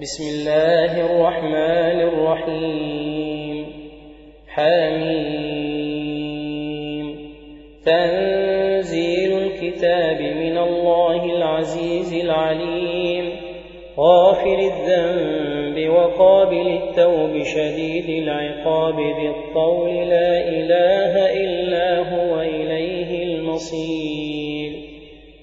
بسم الله الرحمن الرحيم. حميم. تنزيل الكتاب من الله العزيز العليم. غافر الذنب وقابل التوب شديد العقاب ذي الطول. لا إله إلا هو إليه المصير.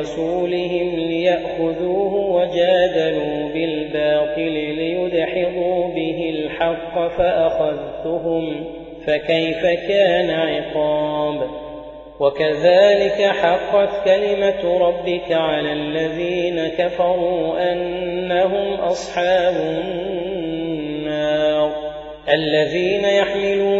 برسولهم ليأخذوه وجادلوا بالباطل ليدحضوا به الحق فأخذتهم فكيف كان عقاب؟ وكذلك حقت كلمة ربك على الذين كفروا أنهم أصحاب النار. الذين يحملون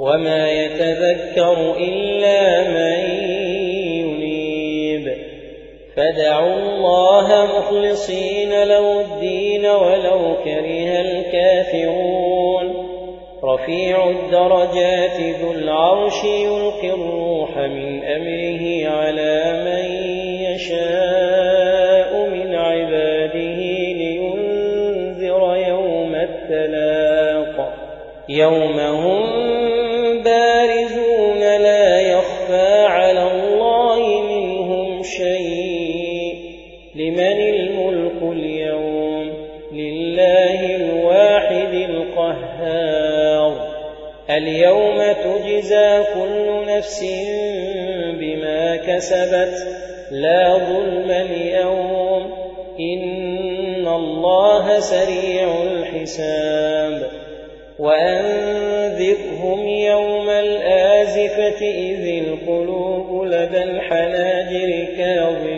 وما يتذكر إلا من ينيب. فدعوا الله مخلصين له الدين ولو كره الكافرون. رفيع الدرجات ذو العرش يلقي الروح من أمره على من يشاء من عباده لينذر يوم التلاق. يوم هم اليوم تجزى كل نفس بما كسبت لا ظلم اليوم إن الله سريع الحساب وأنذرهم يوم الآزفة إذ القلوب لدى الحناجر كاظمين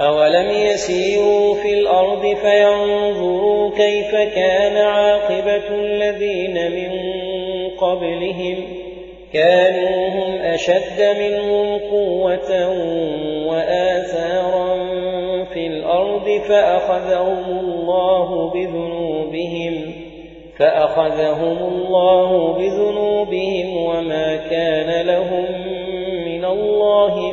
أولم يسيروا في الأرض فينظروا كيف كان عاقبة الذين من قبلهم كانوا هم أشد منهم قوة وآثارا في الأرض فأخذهم الله بذنوبهم فأخذهم الله بذنوبهم وما كان لهم من الله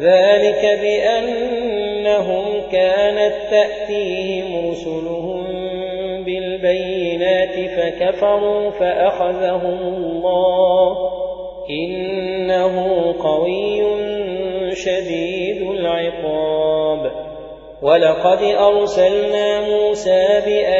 ذلك بأنهم كانت تأتيهم رسلهم بالبينات فكفروا فأخذهم الله. إنه قوي شديد العقاب. ولقد أرسلنا موسى بآياتنا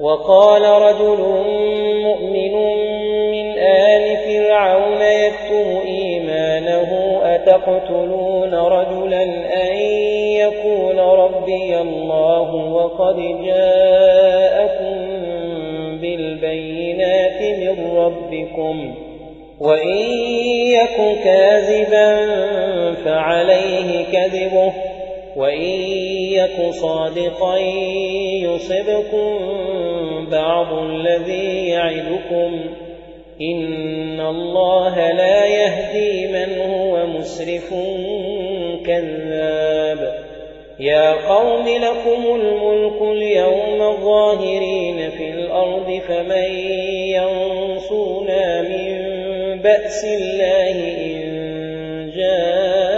وقال رجل مؤمن من آل فرعون يكتم إيمانه أتقتلون رجلا أن يقول ربي الله وقد جاءكم بالبينات من ربكم وإن يك كاذبا فعليه كذبه. وإن يك صادقا يصبكم بعض الذي يعدكم إن الله لا يهدي من هو مسرف كذاب يا قوم لكم الملك اليوم ظاهرين في الأرض فمن ينصرنا من بأس الله إن جاءنا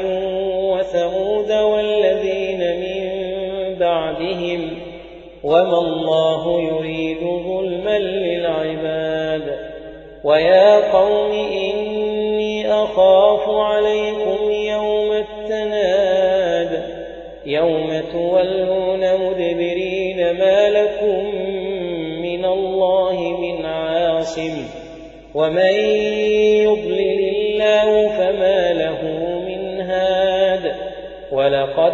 وما الله يريد ظلما للعباد. ويا قوم إني أخاف عليكم يوم التناد. يوم تولون مدبرين ما لكم من الله من عاصم. ومن يضلل الله فما له من هاد. ولقد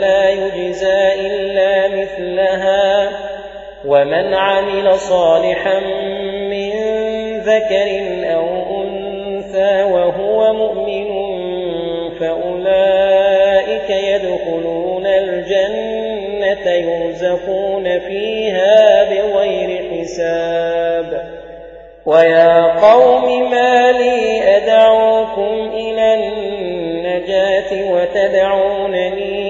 فلا يجزى إلا مثلها. ومن عمل صالحا من ذكر أو أنثى وهو مؤمن فأولئك يدخلون الجنة يرزقون فيها بغير حساب. ويا قوم ما لي أدعوكم إلى النجاة وتدعونني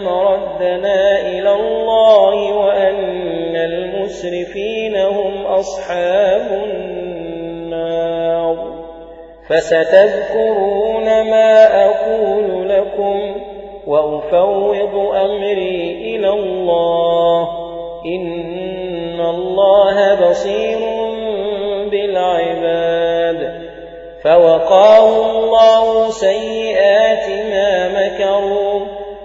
مردنا إلى الله وأن المسرفين هم أصحاب النار. فستذكرون ما أقول لكم وأفوض أمري إلى الله. إن الله بصير بالعباد. فوقاه الله سيئات ما مكروا.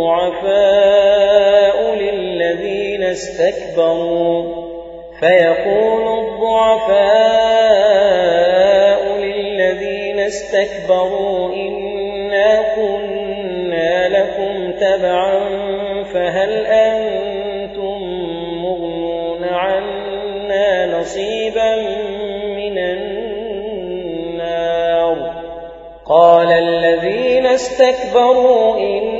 الضعفاء للذين استكبروا فيقول الضعفاء للذين استكبروا إنا كنا لكم تبعا فهل أنتم مغنون عنا نصيبا من النار؟ قال الذين استكبروا إنا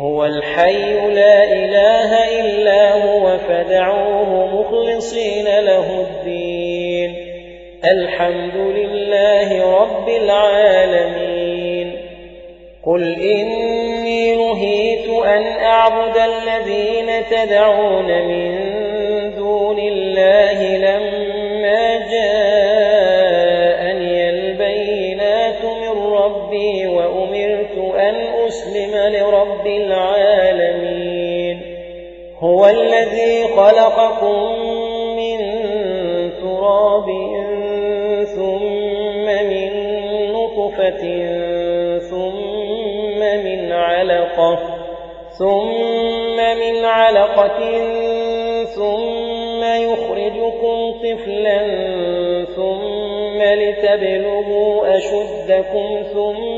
هو الحي لا إله إلا هو فدعوه مخلصين له الدين. الحمد لله رب العالمين. قل إني نهيت أن أعبد الذين تدعون من دون الله لما جاءني أن أسلم لرب العالمين. هو الذي خلقكم من تراب ثم من نطفة ثم من علقة ثم من علقة ثم يخرجكم طفلا ثم لتبلغوا أشدكم ثم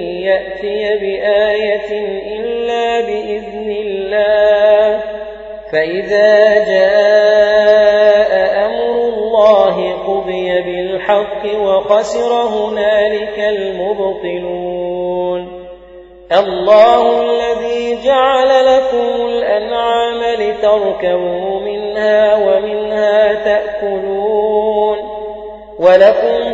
يأتي بآية إلا بإذن الله. فإذا جاء أمر الله قضي بالحق وخسر هنالك المبطلون. الله الذي جعل لكم الأنعام لتركبوا منها ومنها تأكلون. ولكم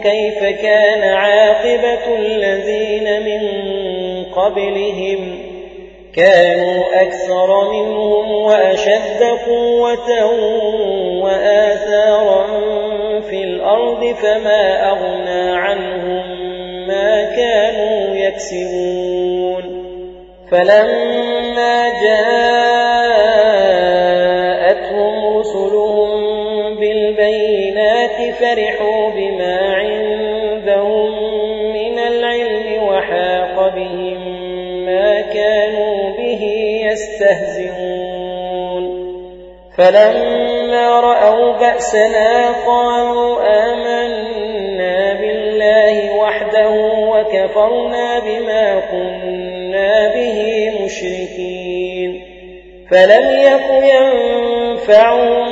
كيف كان عاقبة الذين من قبلهم؟ كانوا أكثر منهم وأشد قوة وآثارا في الأرض فما أغنى عنهم ما كانوا يكسبون. فلما جاءتهم رسلهم فرحوا بما عندهم من العلم وحاق بهم ما كانوا به يستهزئون. فلما رأوا بأسنا قالوا آمنا بالله وحده وكفرنا بما كنا به مشركين. فلم يك ينفعهم